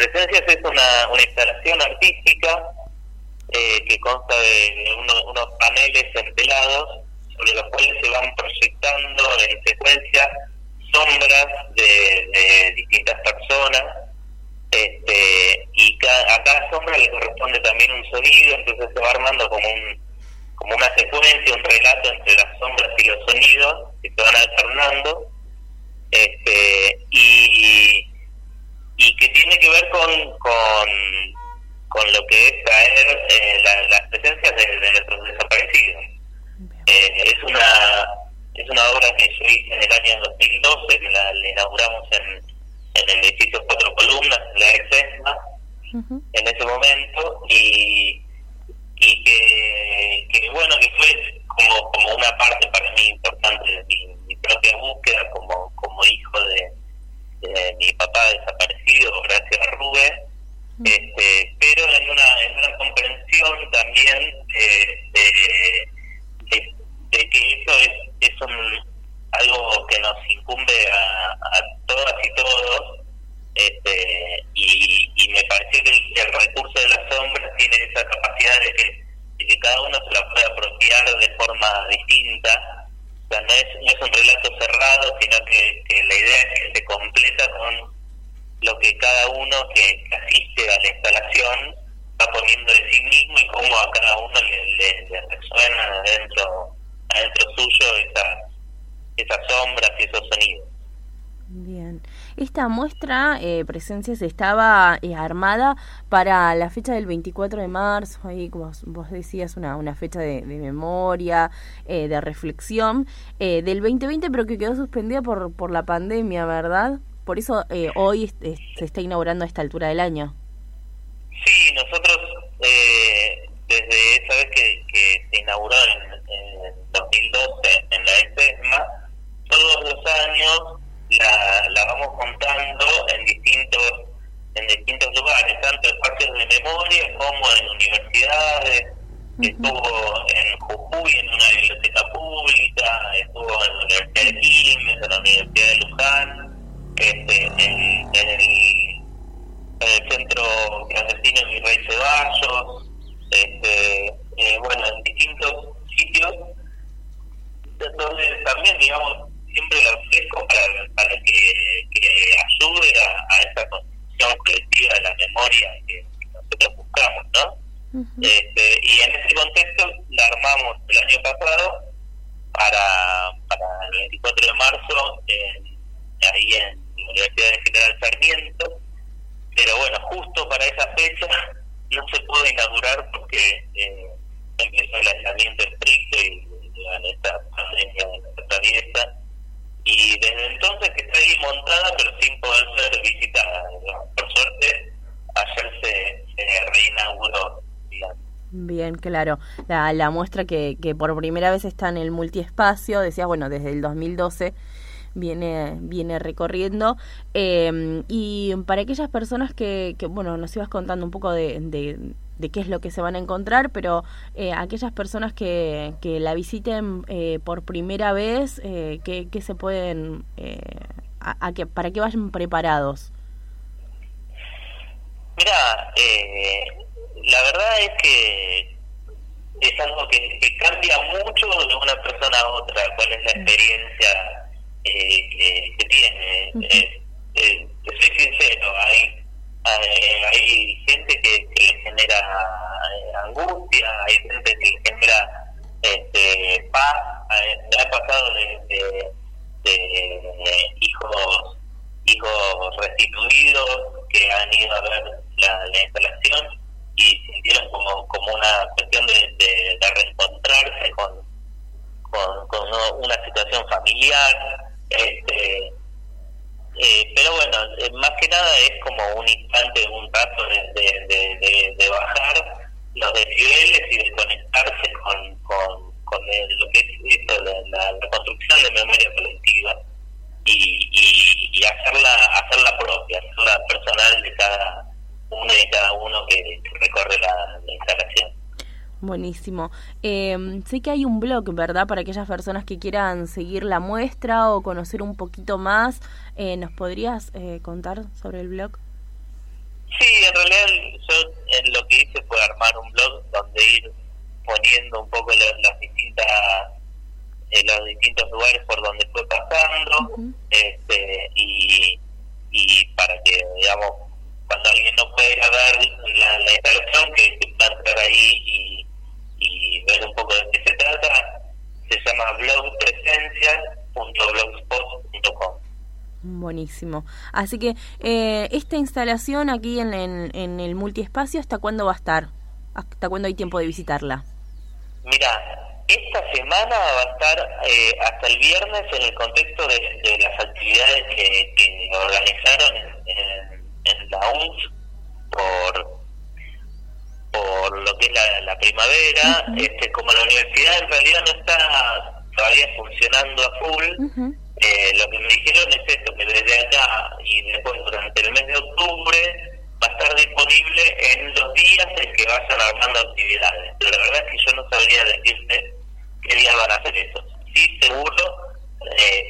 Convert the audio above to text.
Presencias es una, una instalación artística eh, que consta de unos paneles entelados sobre los cuales se van proyectando en secuencia sombras de, distintas personas este, y a cada sombra le corresponde también un sonido, entonces se va armando como un como una secuencia, un relato entre las sombras y los sonidos que se van alternando este, y, y que tiene que ver con, con, con lo que es traer eh, las presencias de, nuestros desaparecidos. Eh, es una es una obra que yo hice en el año 2012, que la, inauguramos en, en el edificio Cuatro Columnas, en la ex en ese momento, y, y que, que, bueno, que fue como, como una parte para mí importante de mi, mi propia búsqueda como, como hijo de, de mi papá desaparecido, gracias a Rubén, este, pero en una, en una comprensión también de, de, que eso es, es un, algo que nos incumbe a todas y todos, este, y, y me parece que el, recurso de la sombra tiene esa capacidad de que, de que cada uno se la puede apropiar de forma distinta no es, no es un relato cerrado, sino que, la idea es que se completa con lo que cada uno que, asiste a la instalación va poniendo de sí mismo y cómo a cada uno le, le, resuenan adentro, adentro suyo esas, esas sombras y esos sonidos. Esta muestra, eh, Presencias, estaba eh, armada para la fecha del 24 de marzo, ahí como vos decías, una, una fecha de, memoria, eh, de reflexión, eh, del 2020, pero que quedó suspendida por, por la pandemia, ¿verdad? Por eso hoy se está inaugurando a esta altura del año. Sí, nosotros desde esa vez que, que se inauguró en 2012 en la ESMA, todos los años la, la vamos contando en distintos en distintos lugares, tanto espacios de memoria como en universidades, estuvo en Jujuy en una biblioteca pública, estuvo en la Universidad de Quilmes, en la Universidad de Luján, este, en, el, en el centro clandestino Virrey Ceballos, este, eh, bueno, en distintos sitios donde también, digamos, siempre lo ofrezco para, para que, que ayude a, a, esa construcción colectiva de la memoria que, nosotros buscamos, ¿no? este, y en ese contexto la armamos el año pasado para, para el 24 de marzo en, ahí en la Universidad de General Sarmiento, pero bueno, justo para esa fecha no se pudo inaugurar porque eh, empezó el aislamiento estricto y, en esta pandemia vida y desde entonces que está ahí montada pero sin poder ser visitada. Por suerte, ayer se, se reinauguró. Bien, claro. La, la muestra que, que por primera vez está en el multiespacio, decías, bueno, desde el 2012 viene viene recorriendo eh, y para aquellas personas que, que bueno nos ibas contando un poco de, de de qué es lo que se van a encontrar, pero eh, aquellas personas que, que la visiten eh, por primera vez, eh, ¿qué, se pueden, eh, a, que, para que vayan preparados? Mira, eh, la verdad es que es algo que, cambia mucho de una persona a otra, cuál es la mm. experiencia que, que, tiene. soy sincero, hay eh, hay gente que, le genera eh, angustia, hay gente que le genera este, paz. Eh, me ha pasado de, de, hijos hijos restituidos que han ido a ver la, instalación y sintieron como, como una cuestión de, de, reencontrarse con, con, con, una situación familiar. Este, eh, pero bueno, eh, más que es como un instante, un rato de, bajar los decibeles y de conectarse con, lo que es esto, la, la, construcción de memoria colectiva y, y, hacerla, hacerla propia, hacerla personal de cada uno y cada uno que, recorre la instalación. Buenísimo. Eh, sé que hay un blog, ¿verdad? Para aquellas personas que quieran seguir la muestra o conocer un poquito más. Eh, ¿Nos podrías eh, contar sobre el blog? Sí, en realidad yo lo Buenísimo. Así que eh, esta instalación aquí en, en, el multiespacio, ¿hasta cuándo va a estar? ¿Hasta cuándo hay tiempo de visitarla? Mira, esta semana va a estar eh, hasta el viernes en el contexto de, las actividades que, organizaron en, la UNS por por lo que es la, primavera, este, como la universidad en realidad no está todavía funcionando a full, eh, lo que me dijeron es esto, que desde acá y después durante el mes de octubre va a estar disponible en los días en que vayan armando actividades. Pero la verdad es que yo no sabría decirte qué días van a hacer eso. Sí, seguro, eh,